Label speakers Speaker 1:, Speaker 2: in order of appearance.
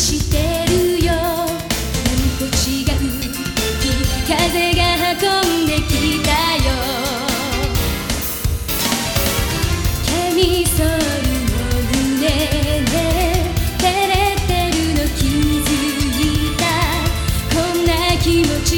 Speaker 1: してるよ。波と違う。風が運んできたよ。キャミソールの胸で照れてるの気づいた。こんな気持ち